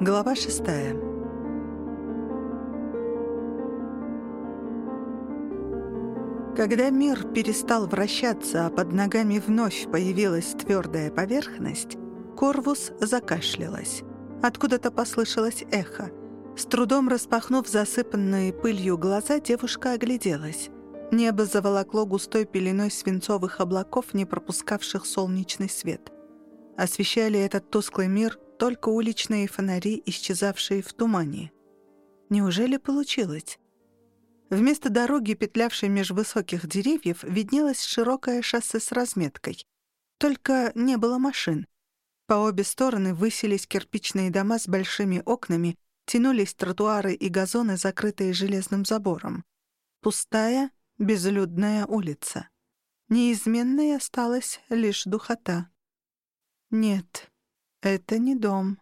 Глава шестая. Когда мир перестал вращаться, а под ногами вновь появилась твердая поверхность, Корвус закашлялась. Откуда-то послышалось эхо. С трудом распахнув засыпанные пылью глаза, девушка огляделась. Небо заволокло густой пеленой свинцовых облаков, не пропускавших солнечный свет. Освещали этот тусклый мир только уличные фонари, исчезавшие в тумане. Неужели получилось? Вместо дороги, петлявшей меж высоких деревьев, виднелось широкое шоссе с разметкой. Только не было машин. По обе стороны высились кирпичные дома с большими окнами, тянулись тротуары и газоны, закрытые железным забором. Пустая, безлюдная улица. Неизменной осталась лишь духота. Нет, это не дом.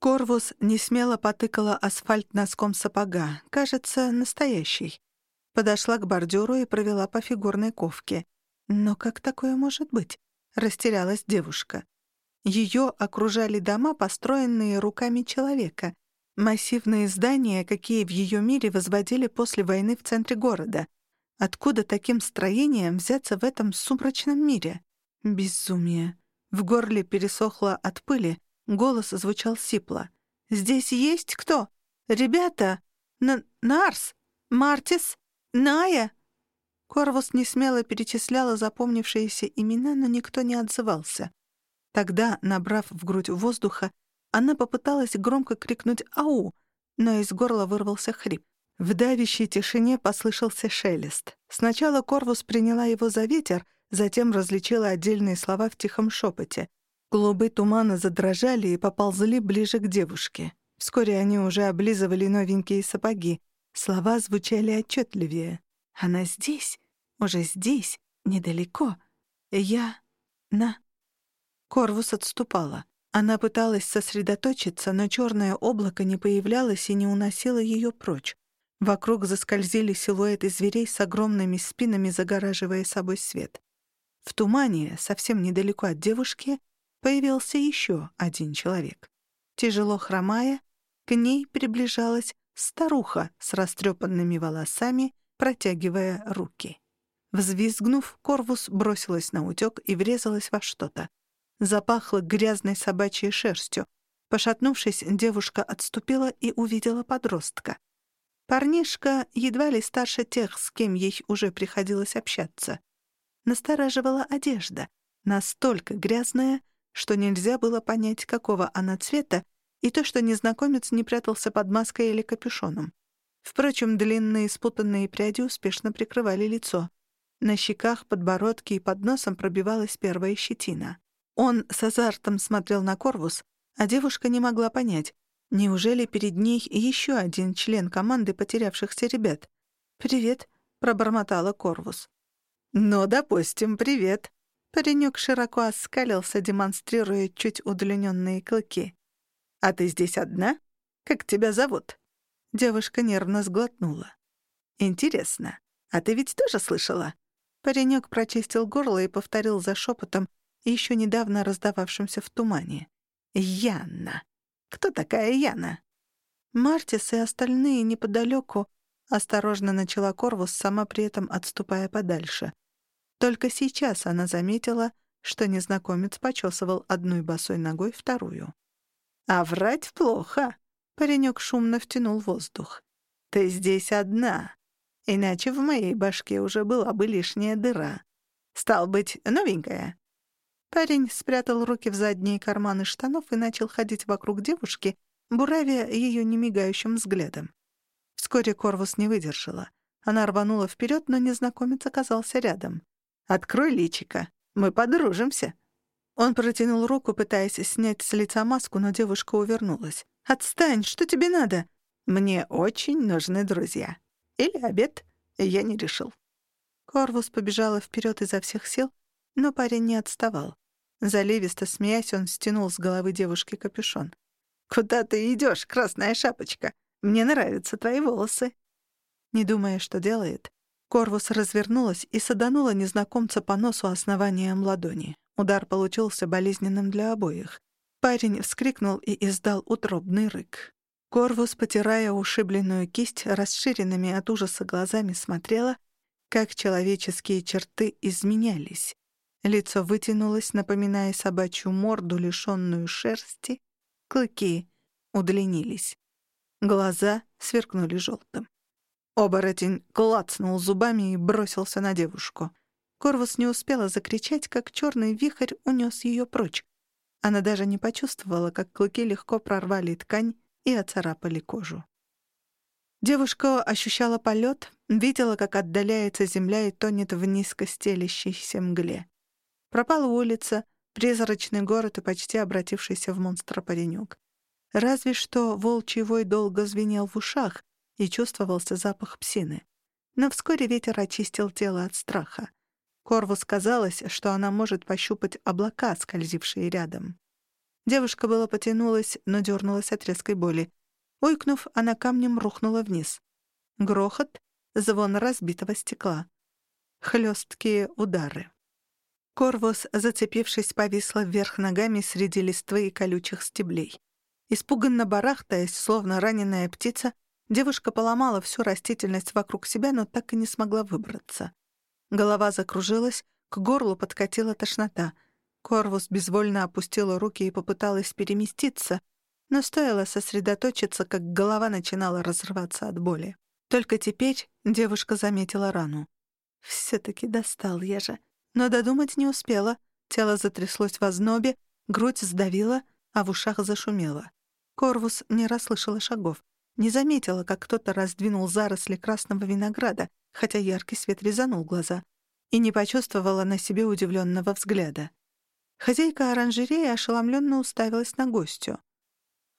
Корвус несмело потыкала асфальт носком сапога. Кажется, настоящий. Подошла к бордюру и провела по фигурной ковке. Но как такое может быть? Растерялась девушка. Ее окружали дома, построенные руками человека. Массивные здания, какие в ее мире возводили после войны в центре города. Откуда таким строением взяться в этом сумрачном мире? Безумие. В горле пересохло от пыли, голос звучал сипло. «Здесь есть кто? Ребята? Н Нарс? Мартис? Ная?» Корвус несмело перечисляла запомнившиеся имена, но никто не отзывался. Тогда, набрав в грудь воздуха, она попыталась громко крикнуть «Ау!», но из горла вырвался хрип. В давящей тишине послышался шелест. Сначала Корвус приняла его за ветер — затем различила отдельные слова в тихом шепоте. Клубы тумана задрожали и поползли ближе к девушке. Вскоре они уже облизывали новенькие сапоги. Слова звучали отчетливее. «Она здесь, уже здесь, недалеко. Я... на...» Корвус отступала. Она пыталась сосредоточиться, но черное облако не появлялось и не уносило ее прочь. Вокруг заскользили силуэты зверей с огромными спинами, загораживая собой свет. В тумане, совсем недалеко от девушки, появился еще один человек. Тяжело хромая, к ней приближалась старуха с растрепанными волосами, протягивая руки. Взвизгнув, Корвус бросилась на утёк и врезалась во что-то. Запахло грязной собачьей шерстью. Пошатнувшись, девушка отступила и увидела подростка. Парнишка едва ли старше тех, с кем ей уже приходилось общаться настораживала одежда, настолько грязная, что нельзя было понять, какого она цвета, и то, что незнакомец не прятался под маской или капюшоном. Впрочем, длинные спутанные пряди успешно прикрывали лицо. На щеках, подбородке и под носом пробивалась первая щетина. Он с азартом смотрел на Корвус, а девушка не могла понять, неужели перед ней еще один член команды потерявшихся ребят. «Привет», — пробормотала Корвус. «Ну, допустим, привет». Паренек широко оскалился, демонстрируя чуть удлиненные клыки. «А ты здесь одна? Как тебя зовут?» Девушка нервно сглотнула. «Интересно, а ты ведь тоже слышала?» Паренек прочистил горло и повторил за шепотом, еще недавно раздававшимся в тумане. «Яна! Кто такая Яна?» Мартис и остальные неподалеку осторожно начала Корвус, сама при этом отступая подальше. Только сейчас она заметила, что незнакомец почесывал одной босой ногой вторую. «А врать плохо!» — паренек шумно втянул воздух. «Ты здесь одна, иначе в моей башке уже была бы лишняя дыра. Стал быть, новенькая?» Парень спрятал руки в задние карманы штанов и начал ходить вокруг девушки, буравя ее немигающим взглядом. Вскоре Корвус не выдержала. Она рванула вперед, но незнакомец оказался рядом. Открой личико. Мы подружимся». Он протянул руку, пытаясь снять с лица маску, но девушка увернулась. «Отстань, что тебе надо?» «Мне очень нужны друзья. Или обед. Я не решил». Корвус побежала вперед изо всех сил, но парень не отставал. Заливисто смеясь, он стянул с головы девушки капюшон. «Куда ты идешь, красная шапочка? Мне нравятся твои волосы». Не думая, что делает, Корвус развернулась и саданула незнакомца по носу основанием ладони. Удар получился болезненным для обоих. Парень вскрикнул и издал утробный рык. Корвус, потирая ушибленную кисть, расширенными от ужаса глазами смотрела, как человеческие черты изменялись. Лицо вытянулось, напоминая собачью морду, лишённую шерсти. Клыки удлинились. Глаза сверкнули желтым. Оборотень клацнул зубами и бросился на девушку. Корвус не успела закричать, как черный вихрь унес ее прочь. Она даже не почувствовала, как клыки легко прорвали ткань и оцарапали кожу. Девушка ощущала полет, видела, как отдаляется земля и тонет в низко стелящейся мгле. Пропала улица, призрачный город и почти обратившийся в монстра паренек. Разве что волчий вой долго звенел в ушах, и чувствовался запах псины. Но вскоре ветер очистил тело от страха. Корвус казалось, что она может пощупать облака, скользившие рядом. Девушка была потянулась, но дернулась от резкой боли. Ойкнув, она камнем рухнула вниз. Грохот, звон разбитого стекла. Хлесткие удары. Корвус, зацепившись, повисла вверх ногами среди листвы и колючих стеблей. Испуганно барахтаясь, словно раненая птица, девушка поломала всю растительность вокруг себя, но так и не смогла выбраться. Голова закружилась, к горлу подкатила тошнота. Корвус безвольно опустила руки и попыталась переместиться, но стоило сосредоточиться, как голова начинала разрываться от боли. Только теперь девушка заметила рану. «Все-таки достал я же». Но додумать не успела. Тело затряслось в ознобе, грудь сдавила, а в ушах зашумело. Корвус не расслышала шагов. Не заметила, как кто-то раздвинул заросли красного винограда, хотя яркий свет резанул глаза, и не почувствовала на себе удивленного взгляда. Хозяйка оранжереи ошеломленно уставилась на гостю.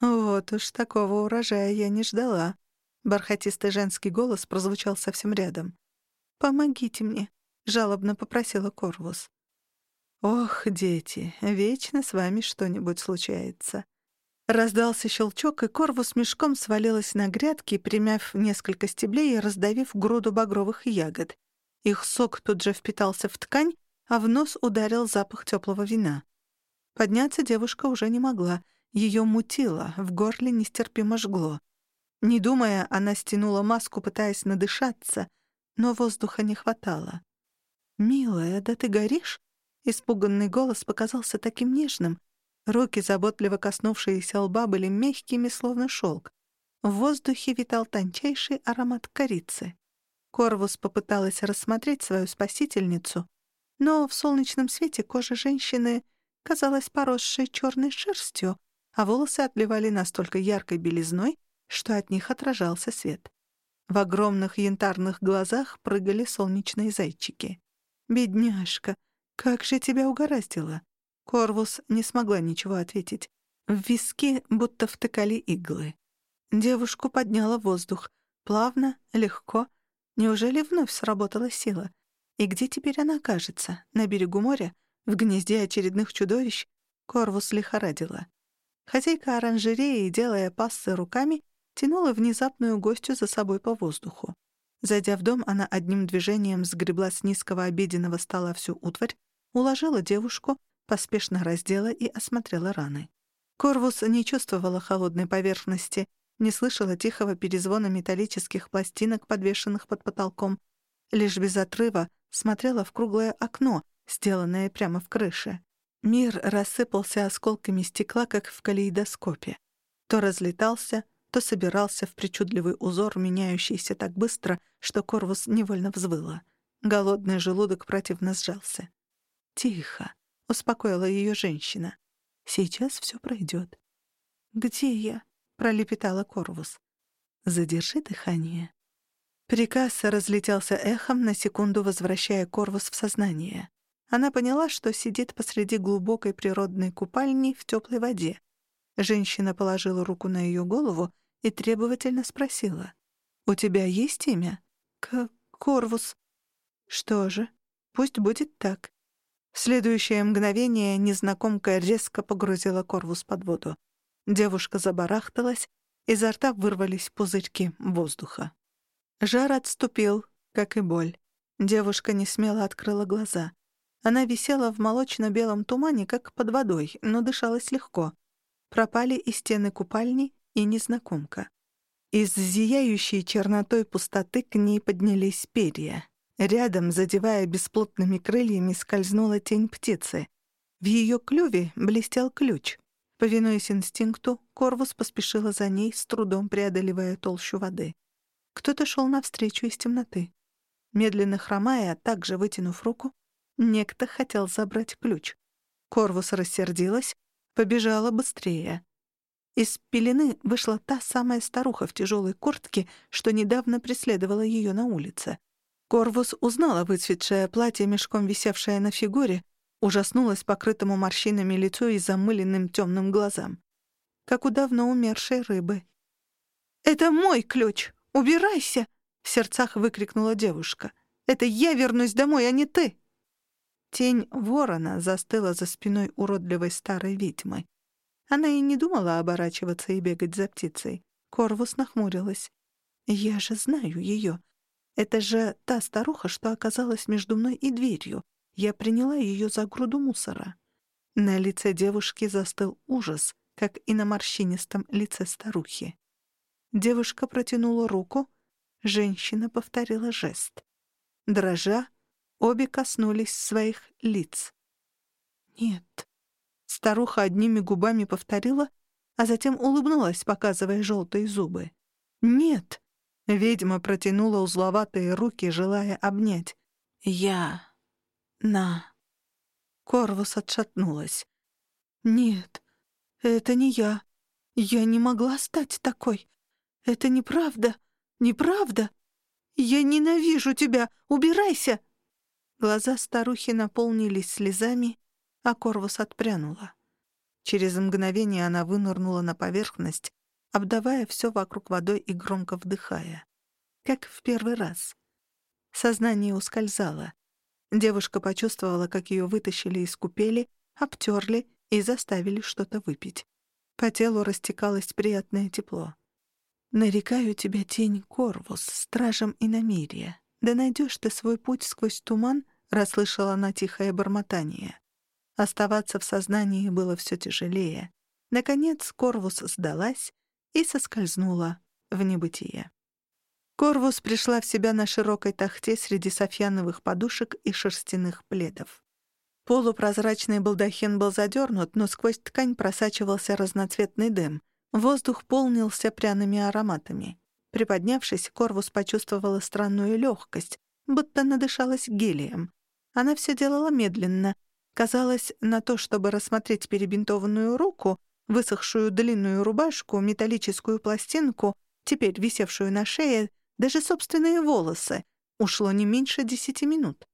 «Вот уж такого урожая я не ждала». Бархатистый женский голос прозвучал совсем рядом. «Помогите мне», — жалобно попросила Корвус. «Ох, дети, вечно с вами что-нибудь случается». Раздался щелчок, и Корвус мешком свалилась на грядки, примяв несколько стеблей и раздавив груду багровых ягод. Их сок тут же впитался в ткань, а в нос ударил запах теплого вина. Подняться девушка уже не могла. Ее мутило, в горле нестерпимо жгло. Не думая, она стянула маску, пытаясь надышаться, но воздуха не хватало. «Милая, да ты горишь?» Испуганный голос показался таким нежным — Руки, заботливо коснувшиеся лба, были мягкими, словно шелк. В воздухе витал тончайший аромат корицы. Корвус попыталась рассмотреть свою спасительницу, но в солнечном свете кожа женщины казалась поросшей черной шерстью, а волосы отливали настолько яркой белизной, что от них отражался свет. В огромных янтарных глазах прыгали солнечные зайчики. «Бедняжка, как же тебя угораздило!» Корвус не смогла ничего ответить. В виски будто втыкали иглы. Девушку подняла воздух. Плавно, легко. Неужели вновь сработала сила? И где теперь она окажется? На берегу моря? В гнезде очередных чудовищ? Корвус лихорадила. Хозяйка оранжереи, делая пассы руками, тянула внезапную гостью за собой по воздуху. Зайдя в дом, она одним движением сгребла с низкого обеденного стола всю утварь, уложила девушку, поспешно раздела и осмотрела раны. Корвус не чувствовала холодной поверхности, не слышала тихого перезвона металлических пластинок, подвешенных под потолком, лишь без отрыва смотрела в круглое окно, сделанное прямо в крыше. Мир рассыпался осколками стекла, как в калейдоскопе. То разлетался, то собирался в причудливый узор, меняющийся так быстро, что Корвус невольно взвыла. Голодный желудок противно сжался. «Тихо», успокоила ее женщина. «Сейчас все пройдет». «Где я?» — пролепетала Корвус. «Задержи дыхание». Приказ разлетелся эхом, на секунду возвращая Корвус в сознание. Она поняла, что сидит посреди глубокой природной купальни в теплой воде. Женщина положила руку на ее голову и требовательно спросила. «У тебя есть имя?» «К... Корвус». «Что же, пусть будет так. В следующее мгновение незнакомка резко погрузила Корвус под воду. Девушка забарахталась, изо рта вырвались пузырьки воздуха. Жар отступил, как и боль. Девушка не смело открыла глаза. Она висела в молочно-белом тумане, как под водой, но дышалась легко. Пропали и стены купальни, и незнакомка. Из зияющей чернотой пустоты к ней поднялись перья. Рядом, задевая бесплотными крыльями, скользнула тень птицы. В ее клюве блестел ключ. Повинуясь инстинкту, Корвус поспешила за ней, с трудом преодолевая толщу воды. Кто-то шел навстречу из темноты. Медленно хромая, также вытянув руку, некто хотел забрать ключ. Корвус рассердилась, побежала быстрее. Из пелены вышла та самая старуха в тяжелой куртке, что недавно преследовала ее на улице. Корвус узнала выцветшее платье, мешком висевшее на фигуре, ужаснулась покрытому морщинами лицу и замыленным темным глазам. Как у давно умершей рыбы. «Это мой ключ! Убирайся!» — в сердцах выкрикнула девушка. «Это я вернусь домой, а не ты!» Тень ворона застыла за спиной уродливой старой ведьмы. Она и не думала оборачиваться и бегать за птицей. Корвус нахмурилась. «Я же знаю ее. Это же та старуха, что оказалась между мной и дверью. Я приняла ее за груду мусора». На лице девушки застыл ужас, как и на морщинистом лице старухи. Девушка протянула руку, женщина повторила жест. Дрожа, обе коснулись своих лиц. «Нет». Старуха одними губами повторила, а затем улыбнулась, показывая желтые зубы. «Нет!» Ведьма протянула узловатые руки, желая обнять. «Я... на...» Корвус отшатнулась. «Нет, это не я. Я не могла стать такой. Это неправда, неправда. Я ненавижу тебя. Убирайся!» Глаза старухи наполнились слезами, а Корвус отпрянула. Через мгновение она вынырнула на поверхность, обдавая все вокруг водой и громко вдыхая. Как в первый раз. Сознание ускользало. Девушка почувствовала, как ее вытащили из купели, обтерли и заставили что-то выпить. По телу растекалось приятное тепло. «Нарекаю тебя, тень Корвус, стражем иномирия. Да найдешь ты свой путь сквозь туман», — расслышала она тихое бормотание. Оставаться в сознании было все тяжелее. Наконец Корвус сдалась и соскользнула в небытие. Корвус пришла в себя на широкой тахте среди софьяновых подушек и шерстяных пледов. Полупрозрачный балдахин был задернут, но сквозь ткань просачивался разноцветный дым. Воздух полнился пряными ароматами. Приподнявшись, Корвус почувствовала странную легкость, будто надышалась гелием. Она все делала медленно. Казалось, на то, чтобы рассмотреть перебинтованную руку, высохшую длинную рубашку, металлическую пластинку, теперь висевшую на шее, даже собственные волосы. Ушло не меньше десяти минут.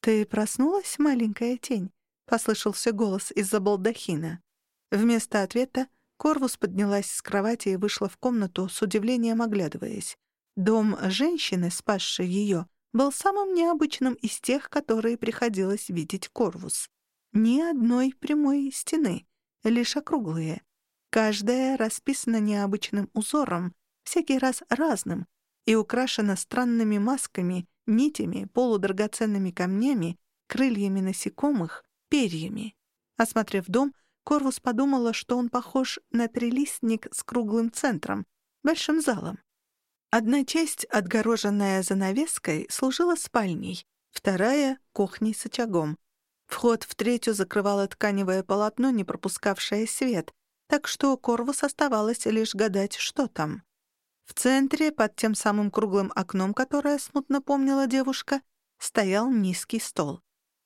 «Ты проснулась, маленькая тень?» — послышался голос из-за балдахина. Вместо ответа Корвус поднялась с кровати и вышла в комнату, с удивлением оглядываясь. Дом женщины, спасшей ее, был самым необычным из тех, которые приходилось видеть Корвус. Ни одной прямой стены, лишь округлые. Каждая расписана необычным узором, всякий раз разным, и украшена странными масками, нитями, полудрагоценными камнями, крыльями насекомых, перьями. Осмотрев дом, Корвус подумала, что он похож на трилистник с круглым центром, большим залом. Одна часть, отгороженная занавеской, служила спальней, вторая — кухней с очагом. Вход в третью закрывало тканевое полотно, не пропускавшее свет, так что Корвус оставалось лишь гадать, что там. В центре, под тем самым круглым окном, которое смутно помнила девушка, стоял низкий стол.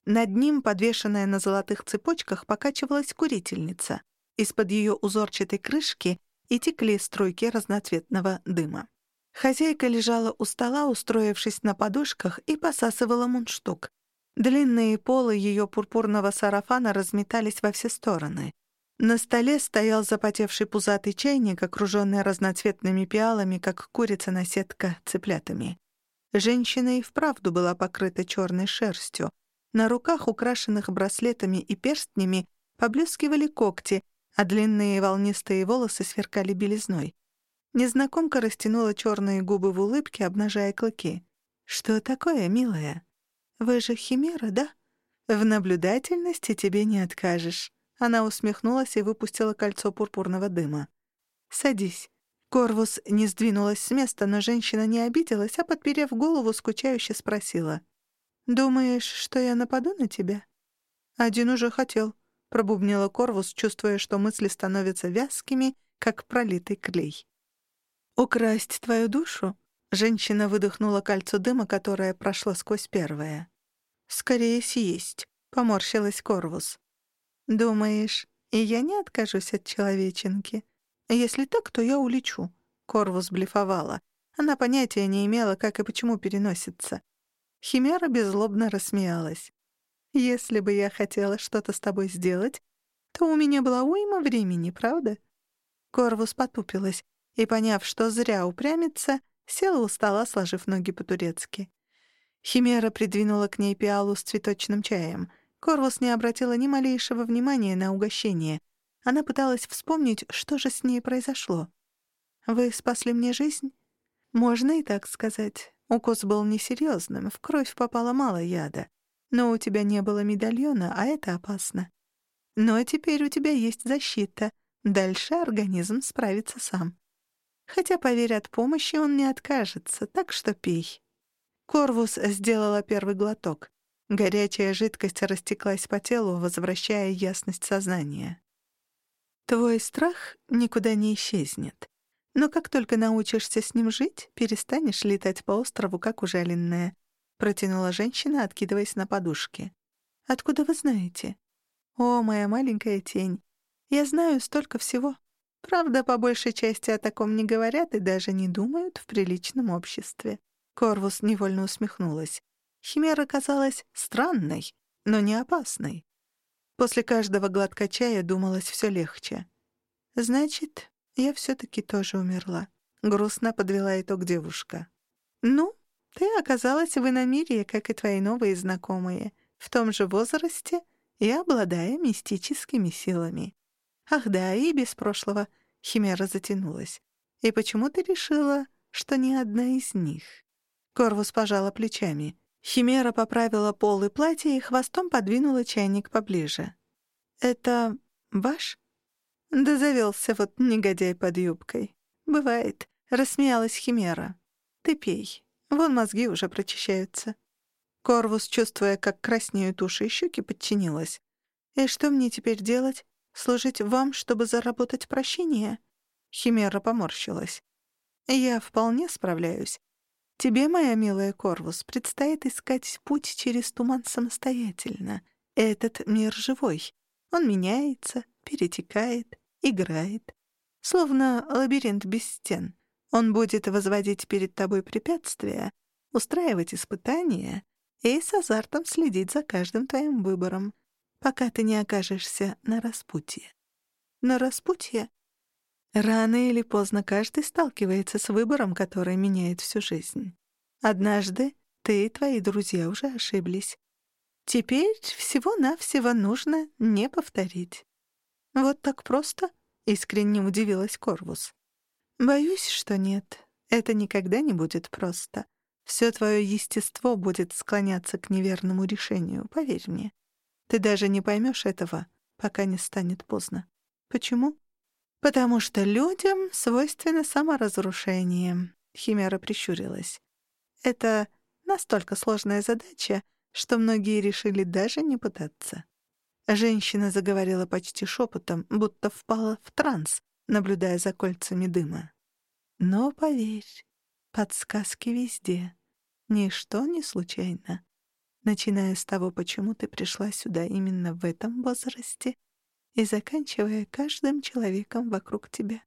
Над ним, подвешенная на золотых цепочках, покачивалась курительница. Из-под ее узорчатой крышки и текли струйки разноцветного дыма. Хозяйка лежала у стола, устроившись на подушках, и посасывала мундштук. Длинные полы ее пурпурного сарафана разметались во все стороны. На столе стоял запотевший пузатый чайник, окруженный разноцветными пиалами, как курица-наседка цыплятами. Женщина и вправду была покрыта черной шерстью. На руках, украшенных браслетами и перстнями, поблескивали когти, а длинные волнистые волосы сверкали белизной. Незнакомка растянула черные губы в улыбке, обнажая клыки. «Что такое, милая? Вы же химера, да? В наблюдательности тебе не откажешь». Она усмехнулась и выпустила кольцо пурпурного дыма. «Садись». Корвус не сдвинулась с места, но женщина не обиделась, а, подперев голову, скучающе спросила. «Думаешь, что я нападу на тебя?» «Один уже хотел», — пробубнила Корвус, чувствуя, что мысли становятся вязкими, как пролитый клей. «Украсть твою душу?» — женщина выдохнула кольцо дыма, которое прошло сквозь первое. «Скорее съесть», — поморщилась Корвус. «Думаешь, и я не откажусь от человеченки? Если так, то я улечу». Корвус блефовала. Она понятия не имела, как и почему переносится. Химера беззлобно рассмеялась. «Если бы я хотела что-то с тобой сделать, то у меня была уйма времени, правда?» Корвус потупилась и, поняв, что зря упрямится, села у стола, сложив ноги по-турецки. Химера придвинула к ней пиалу с цветочным чаем — Корвус не обратила ни малейшего внимания на угощение. Она пыталась вспомнить, что же с ней произошло. «Вы спасли мне жизнь?» «Можно и так сказать. Укус был несерьезным, в кровь попало мало яда. Но у тебя не было медальона, а это опасно. Но теперь у тебя есть защита. Дальше организм справится сам. Хотя, поверь, от помощи он не откажется, так что пей». Корвус сделала первый глоток. Горячая жидкость растеклась по телу, возвращая ясность сознания. Твой страх никуда не исчезнет. Но как только научишься с ним жить, перестанешь летать по острову, как ужаленная», — протянула женщина, откидываясь на подушке. «Откуда вы знаете?» «О, моя маленькая тень, я знаю столько всего. Правда, по большей части о таком не говорят и даже не думают в приличном обществе». Корвус невольно усмехнулась. Химера казалась странной, но не опасной. После каждого глотка чая думалось все легче. «Значит, я все-таки тоже умерла», — грустно подвела итог девушка. «Ну, ты оказалась в иномирье, как и твои новые знакомые, в том же возрасте и обладая мистическими силами. Ах да, и без прошлого Химера затянулась. И почему ты решила, что ни одна из них?» Корвус пожала плечами. Химера поправила пол и платье и хвостом подвинула чайник поближе. «Это ваш?» «Да завелся вот негодяй под юбкой. Бывает», — рассмеялась Химера. «Ты пей. Вон мозги уже прочищаются». Корвус, чувствуя, как краснеют уши и щеки, подчинилась. «И что мне теперь делать? Служить вам, чтобы заработать прощение?» Химера поморщилась. «Я вполне справляюсь. Тебе, моя милая Корвус, предстоит искать путь через туман самостоятельно. Этот мир живой. Он меняется, перетекает, играет. Словно лабиринт без стен. Он будет возводить перед тобой препятствия, устраивать испытания и с азартом следить за каждым твоим выбором, пока ты не окажешься на распутье. На распутье Рано или поздно каждый сталкивается с выбором, который меняет всю жизнь. Однажды ты и твои друзья уже ошиблись. Теперь всего-навсего нужно не повторить. Вот так просто? Искренне удивилась Корвус. Боюсь, что нет. Это никогда не будет просто. Все твое естество будет склоняться к неверному решению, поверь мне. Ты даже не поймешь этого, пока не станет поздно. Почему? «Потому что людям свойственно саморазрушение», — Химера прищурилась. «Это настолько сложная задача, что многие решили даже не пытаться». Женщина заговорила почти шепотом, будто впала в транс, наблюдая за кольцами дыма. «Но поверь, подсказки везде. Ничто не случайно. Начиная с того, почему ты пришла сюда именно в этом возрасте, и заканчивая каждым человеком вокруг тебя.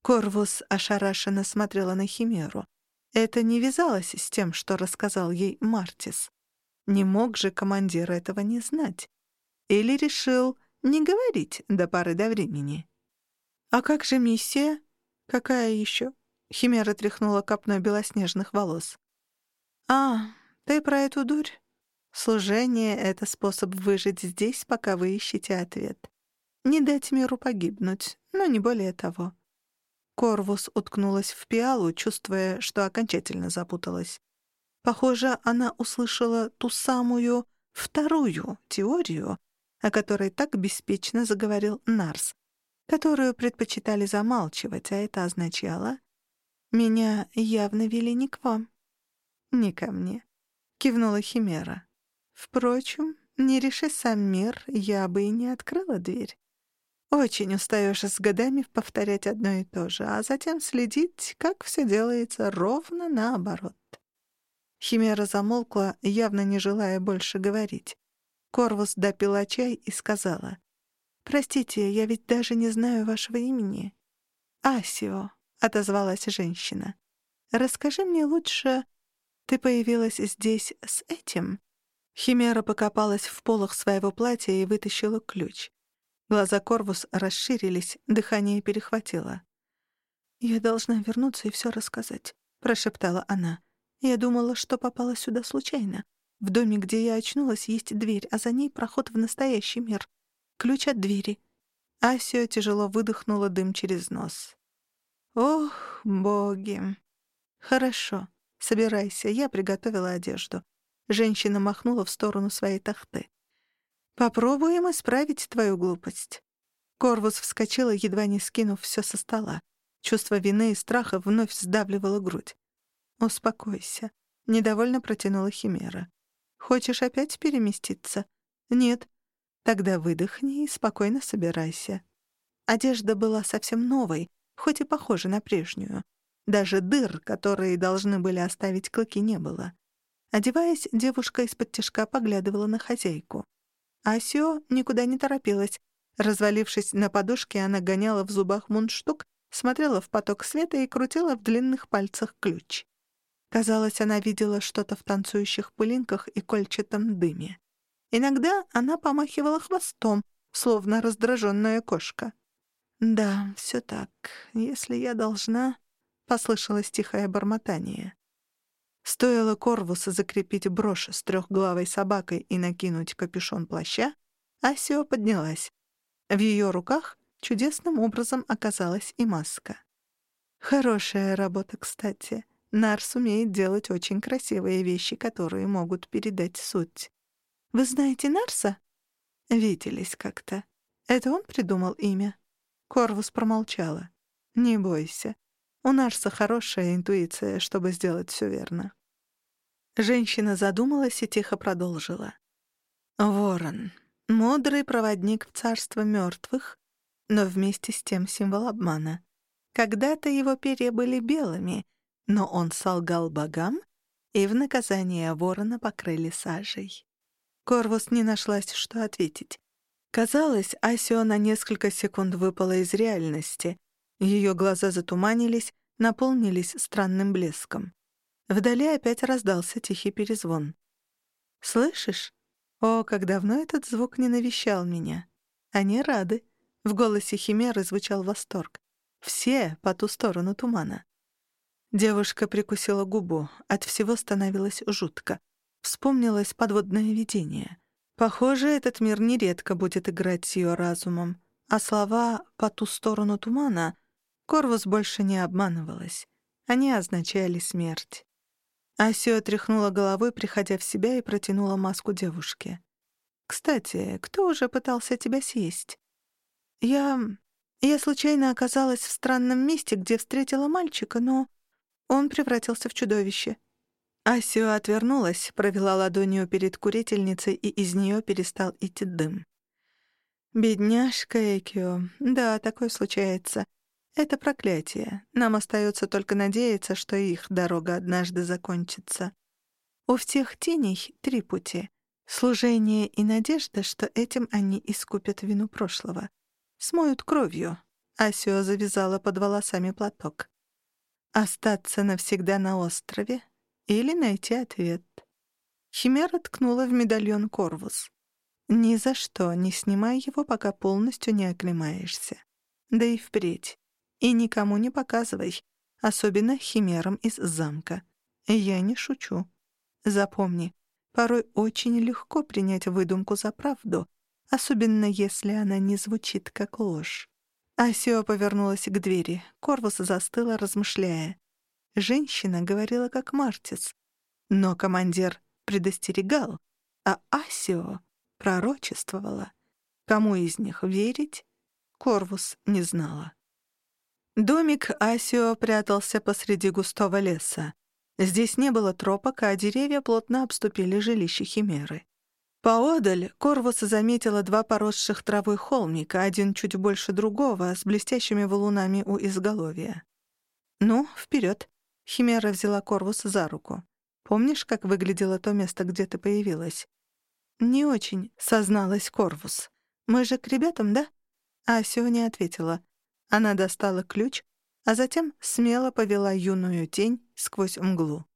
Корвус ошарашенно смотрела на Химеру. Это не вязалось с тем, что рассказал ей Мартис. Не мог же командир этого не знать. Или решил не говорить до поры до времени. «А как же миссия? Какая еще?» Химера тряхнула копной белоснежных волос. «А, ты про эту дурь? Служение — это способ выжить здесь, пока вы ищете ответ. Не дать миру погибнуть, но не более того. Корвус уткнулась в пиалу, чувствуя, что окончательно запуталась. Похоже, она услышала ту самую вторую теорию, о которой так беспечно заговорил Нарс, которую предпочитали замалчивать, а это означало «Меня явно вели не к вам». «Не ко мне», — кивнула Химера. «Впрочем, не реши сам мир, я бы и не открыла дверь. Очень устаешь с годами повторять одно и то же, а затем следить, как все делается ровно наоборот». Химера замолкла, явно не желая больше говорить. Корвус допила чай и сказала. «Простите, я ведь даже не знаю вашего имени». «Асио», — отозвалась женщина. «Расскажи мне лучше, ты появилась здесь с этим?» Химера покопалась в полах своего платья и вытащила ключ. Глаза Корвус расширились, дыхание перехватило. «Я должна вернуться и все рассказать», — прошептала она. «Я думала, что попала сюда случайно. В доме, где я очнулась, есть дверь, а за ней проход в настоящий мир. Ключ от двери». Асио тяжело выдохнула дым через нос. «Ох, боги!» «Хорошо, собирайся, я приготовила одежду». Женщина махнула в сторону своей тахты. «Попробуем исправить твою глупость». Корвус вскочила, едва не скинув все со стола. Чувство вины и страха вновь сдавливало грудь. «Успокойся», — недовольно протянула Химера. «Хочешь опять переместиться?» «Нет». «Тогда выдохни и спокойно собирайся». Одежда была совсем новой, хоть и похожа на прежнюю. Даже дыр, которые должны были оставить клыки, не было. Одеваясь, девушка из-под тяжка поглядывала на хозяйку. Асио никуда не торопилась. Развалившись на подушке, она гоняла в зубах мундштук, смотрела в поток света и крутила в длинных пальцах ключ. Казалось, она видела что-то в танцующих пылинках и кольчатом дыме. Иногда она помахивала хвостом, словно раздраженная кошка. «Да, все так. Если я должна...» — послышалось тихое бормотание. Стоило Корвусу закрепить брошь с трехглавой собакой и накинуть капюшон плаща, Асио поднялась. В ее руках чудесным образом оказалась и маска. Хорошая работа, кстати. Нарс умеет делать очень красивые вещи, которые могут передать суть. Вы знаете Нарса? Виделись как-то. Это он придумал имя? Корвус промолчала. «Не бойся. У Нарса хорошая интуиция, чтобы сделать все верно». Женщина задумалась и тихо продолжила. «Ворон. Мудрый проводник в царство мертвых, но вместе с тем символ обмана. Когда-то его перья были белыми, но он солгал богам, и в наказание ворона покрыли сажей». Корвус не нашлась, что ответить. Казалось, Асио на несколько секунд выпала из реальности. Ее глаза затуманились, наполнились странным блеском. Вдали опять раздался тихий перезвон. «Слышишь? О, как давно этот звук не навещал меня. Они рады». В голосе Химеры звучал восторг. «Все по ту сторону тумана». Девушка прикусила губу. От всего становилось жутко. Вспомнилось подводное видение. Похоже, этот мир нередко будет играть с ее разумом, а слова «по ту сторону тумана» Корвус больше не обманывалась. Они означали смерть. Асио отряхнула головой, приходя в себя, и протянула маску девушке. «Кстати, кто уже пытался тебя съесть?» «Я... я случайно оказалась в странном месте, где встретила мальчика, но он превратился в чудовище. Асио отвернулась, провела ладонью перед курительницей, и из нее перестал идти дым. «Бедняжка Экио. Да, такое случается. Это проклятие. Нам остается только надеяться, что их дорога однажды закончится. У всех теней три пути. Служение и надежда, что этим они искупят вину прошлого. Смоют кровью». Асио завязала под волосами платок. «Остаться навсегда на острове или найти ответ. Химера ткнула в медальон Корвус. «Ни за что не снимай его, пока полностью не оклемаешься. Да и впредь. И никому не показывай, особенно химерам из замка. Я не шучу. Запомни, порой очень легко принять выдумку за правду, особенно если она не звучит как ложь. Асио повернулась к двери. Корвус застыла, размышляя. Женщина говорила как Мартис. Но командир предостерегал, а Асио пророчествовала. Кому из них верить, Корвус не знала. Домик Асио прятался посреди густого леса. Здесь не было тропок, а деревья плотно обступили жилище Химеры. Поодаль Корвус заметила два поросших травой холмика, один чуть больше другого, с блестящими валунами у изголовья. «Ну, вперед! Химера взяла Корвус за руку. «Помнишь, как выглядело то место, где ты появилась?» «Не очень», — созналась Корвус. «Мы же к ребятам, да?» Асио не ответила. Она достала ключ, а затем смело повела юную тень сквозь мглу.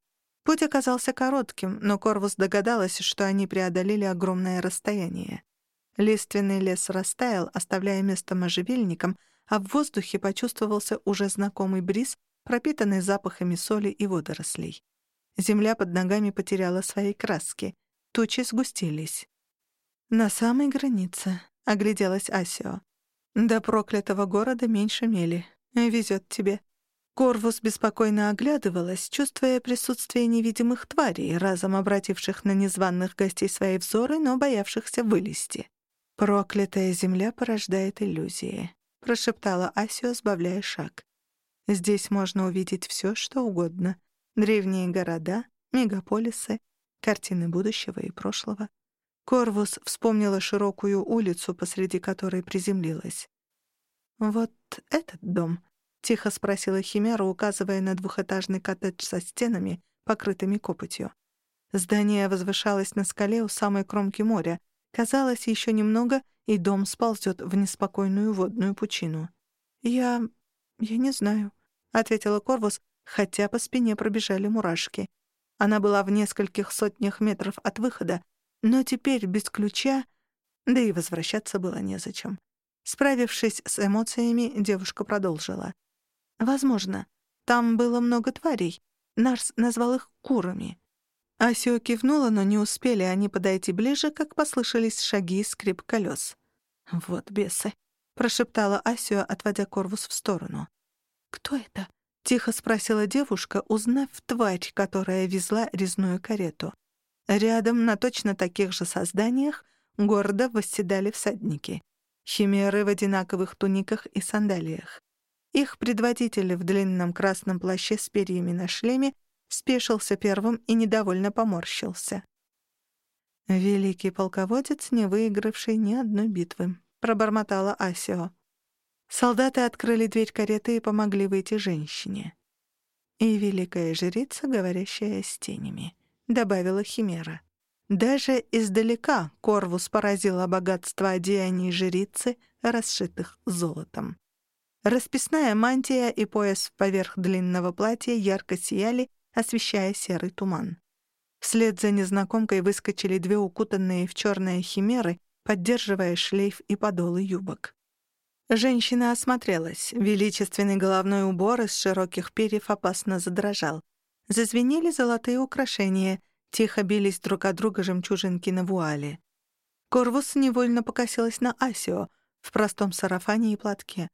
Путь оказался коротким, но Корвус догадалась, что они преодолели огромное расстояние. Лиственный лес растаял, оставляя место можжевельникам, а в воздухе почувствовался уже знакомый бриз, пропитанный запахами соли и водорослей. Земля под ногами потеряла свои краски. Тучи сгустились. «На самой границе», — огляделась Асио. «До проклятого города меньше мели. Везет тебе». Корвус беспокойно оглядывалась, чувствуя присутствие невидимых тварей, разом обративших на незваных гостей свои взоры, но боявшихся вылезти. «Проклятая земля порождает иллюзии», — прошептала Асио, сбавляя шаг. «Здесь можно увидеть все, что угодно. Древние города, мегаполисы, картины будущего и прошлого». Корвус вспомнила широкую улицу, посреди которой приземлилась. «Вот этот дом», тихо спросила Химера, указывая на двухэтажный коттедж со стенами, покрытыми копотью. Здание возвышалось на скале у самой кромки моря. Казалось, еще немного, и дом сползет в неспокойную водную пучину. «Я... я не знаю», — ответила Корвус, хотя по спине пробежали мурашки. Она была в нескольких сотнях метров от выхода, но теперь без ключа, да и возвращаться было незачем. Справившись с эмоциями, девушка продолжила. Возможно. Там было много тварей. Нарс назвал их курами. Асио кивнула, но не успели они подойти ближе, как послышались шаги и скрип колес. «Вот бесы», — прошептала Асио, отводя Корвус в сторону. «Кто это?» — тихо спросила девушка, узнав тварь, которая везла резную карету. Рядом, на точно таких же созданиях, гордо восседали всадники. Химеры в одинаковых туниках и сандалиях. Их предводитель в длинном красном плаще с перьями на шлеме спешился первым и недовольно поморщился. «Великий полководец, не выигравший ни одной битвы», — пробормотала Асио. Солдаты открыли дверь кареты и помогли выйти женщине. «И великая жрица, говорящая с тенями», — добавила Химера. Даже издалека Корвус поразила богатство одеяний жрицы, расшитых золотом. Расписная мантия и пояс поверх длинного платья ярко сияли, освещая серый туман. Вслед за незнакомкой выскочили две укутанные в черные химеры, поддерживая шлейф и подолы юбок. Женщина осмотрелась. Величественный головной убор из широких перьев опасно задрожал. Зазвенели золотые украшения, тихо бились друг от друга жемчужинки на вуале. Корвус невольно покосилась на Асио в простом сарафане и платке.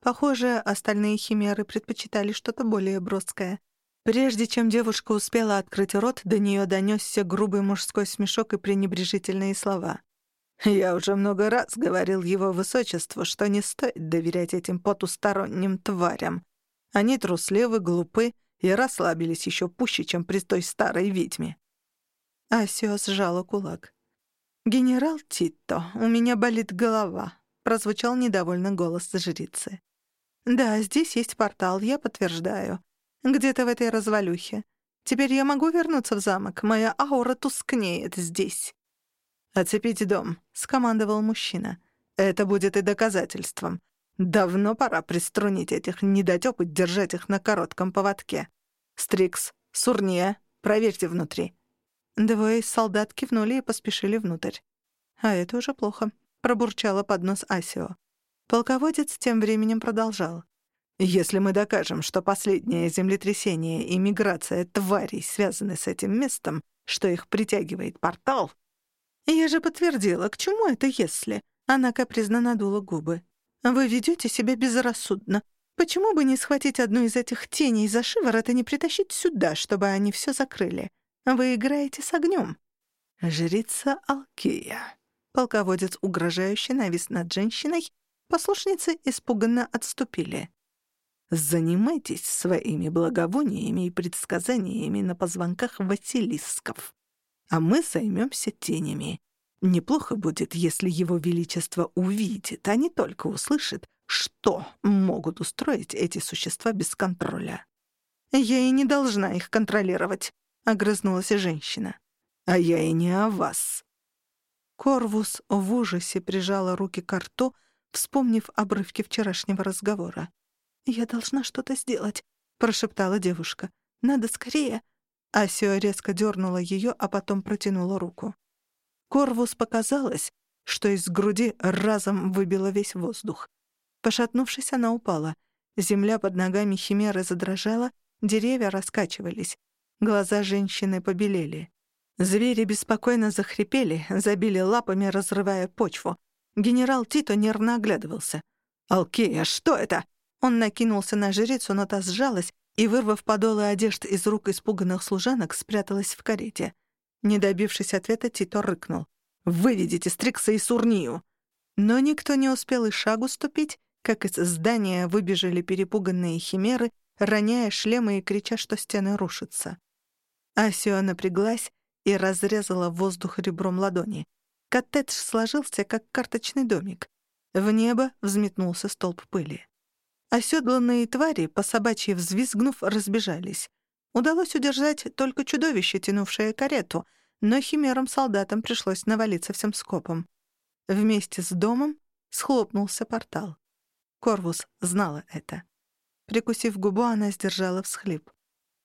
Похоже, остальные химеры предпочитали что-то более броское. Прежде чем девушка успела открыть рот, до нее донесся грубый мужской смешок и пренебрежительные слова. «Я уже много раз говорил его высочеству, что не стоит доверять этим потусторонним тварям. Они трусливы, глупы и расслабились еще пуще, чем при той старой ведьме». Асио сжала кулак. «Генерал Титто, у меня болит голова», — прозвучал недовольный голос жрицы. «Да, здесь есть портал, я подтверждаю. Где-то в этой развалюхе. Теперь я могу вернуться в замок. Моя аура тускнеет здесь». «Оцепите дом», — скомандовал мужчина. «Это будет и доказательством. Давно пора приструнить этих недотёп и держать их на коротком поводке. Стрикс, Сурния, проверьте внутри». Двое солдат кивнули и поспешили внутрь. «А это уже плохо», — пробурчала под нос Асио. Полководец тем временем продолжал. «Если мы докажем, что последнее землетрясение и миграция тварей связаны с этим местом, что их притягивает портал...» «Я же подтвердила, к чему это «если»?» Она капризно надула губы. «Вы ведете себя безрассудно. Почему бы не схватить одну из этих теней за шиворот и не притащить сюда, чтобы они все закрыли? Вы играете с огнем. «Жрица Алкия», Полководец угрожающе навис над женщиной, послушницы испуганно отступили. «Занимайтесь своими благовониями и предсказаниями на позвонках Василисков, а мы займемся тенями. Неплохо будет, если его величество увидит, а не только услышит, что могут устроить эти существа без контроля». «Я и не должна их контролировать», — огрызнулась женщина. «А я и не о вас». Корвус в ужасе прижала руки к рту, вспомнив обрывки вчерашнего разговора. «Я должна что-то сделать», — прошептала девушка. «Надо скорее». Асио резко дернула ее, а потом протянула руку. Корвус показалось, что из груди разом выбило весь воздух. Пошатнувшись, она упала. Земля под ногами химеры задрожала, деревья раскачивались. Глаза женщины побелели. Звери беспокойно захрипели, забили лапами, разрывая почву. Генерал Тито нервно оглядывался. «Алкея, что это?» Он накинулся на жрицу, но та сжалась и, вырвав подолы одежд из рук испуганных служанок, спряталась в карете. Не добившись ответа, Тито рыкнул. «Выведите Стрикса и Сурнию!» Но никто не успел и шагу ступить, как из здания выбежали перепуганные химеры, роняя шлемы и крича, что стены рушатся. Асио напряглась и разрезала воздух ребром ладони. Коттедж сложился, как карточный домик. В небо взметнулся столб пыли. Оседланные твари, по собачьи взвизгнув, разбежались. Удалось удержать только чудовище, тянувшее карету, но химерам-солдатам пришлось навалиться всем скопом. Вместе с домом схлопнулся портал. Корвус знала это. Прикусив губу, она сдержала всхлип.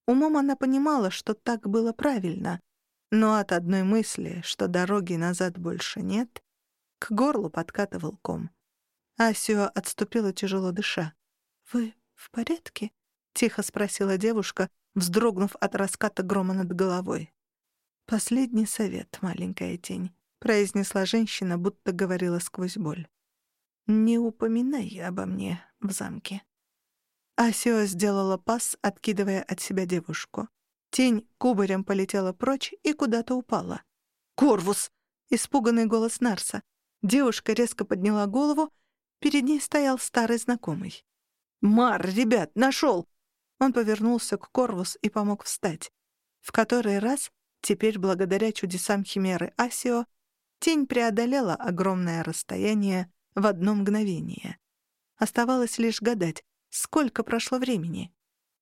Умом она понимала, что так было правильно, но от одной мысли, что дороги назад больше нет, к горлу подкатывал ком. Асио отступила тяжело дыша. «Вы в порядке?» — тихо спросила девушка, вздрогнув от раската грома над головой. «Последний совет, маленькая тень», — произнесла женщина, будто говорила сквозь боль. «Не упоминай обо мне в замке». Асио сделала пас, откидывая от себя девушку. Тень кубарем полетела прочь и куда-то упала. «Корвус!» — испуганный голос Нарса. Девушка резко подняла голову. Перед ней стоял старый знакомый. «Мар, ребят, нашел!» Он повернулся к Корвус и помог встать. В который раз, теперь благодаря чудесам Химеры Асио, тень преодолела огромное расстояние в одно мгновение. Оставалось лишь гадать, сколько прошло времени.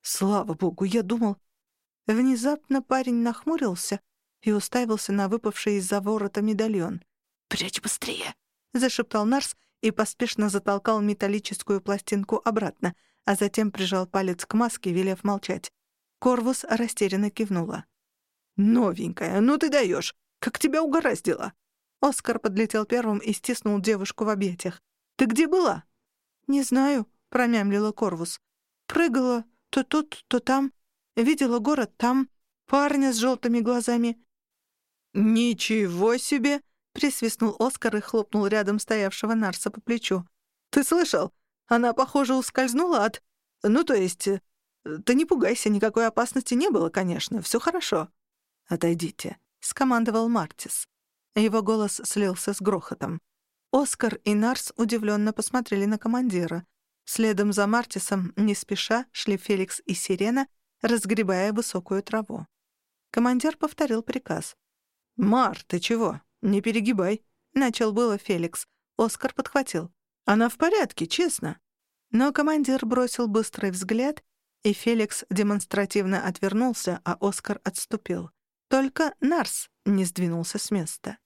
Слава богу, я думал... Внезапно парень нахмурился и уставился на выпавший из-за ворота медальон. «Прячь быстрее!» — зашептал Нарс и поспешно затолкал металлическую пластинку обратно, а затем прижал палец к маске, велев молчать. Корвус растерянно кивнула. «Новенькая, ну ты даешь! Как тебя угораздило!» Оскар подлетел первым и стиснул девушку в объятиях. «Ты где была?» «Не знаю», — промямлила Корвус. «Прыгала то тут, то там. Видела город там. Парня с желтыми глазами». «Ничего себе!» Присвистнул Оскар и хлопнул рядом стоявшего Нарса по плечу. «Ты слышал? Она, похоже, ускользнула от... Ну, то есть... Э, ты не пугайся, никакой опасности не было, конечно. Все хорошо». «Отойдите», — скомандовал Мартис. Его голос слился с грохотом. Оскар и Нарс удивленно посмотрели на командира. Следом за Мартисом, не спеша, шли Феликс и Сирена, разгребая высокую траву. Командир повторил приказ. «Мар, ты чего? «Не перегибай», — начал было Феликс. Оскар подхватил. «Она в порядке, честно». Но командир бросил быстрый взгляд, и Феликс демонстративно отвернулся, а Оскар отступил. Только Нарс не сдвинулся с места.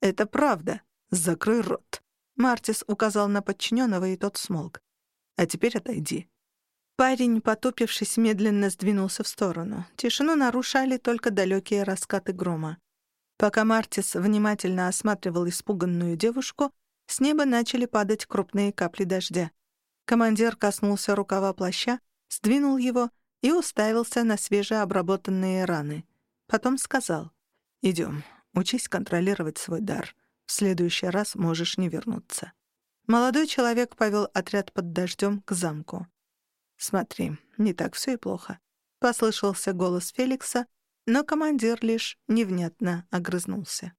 «Это правда. Закрой рот». Мартис указал на подчиненного, и тот смолк. «А теперь отойди». Парень, потупившись, медленно сдвинулся в сторону. Тишину нарушали только далекие раскаты грома. Пока Мартис внимательно осматривал испуганную девушку, с неба начали падать крупные капли дождя. Командир коснулся рукава плаща, сдвинул его и уставился на свежеобработанные раны. Потом сказал, «Идем, учись контролировать свой дар. В следующий раз можешь не вернуться». Молодой человек повел отряд под дождем к замку. «Смотри, не так все и плохо», — послышался голос Феликса, но командир лишь невнятно огрызнулся.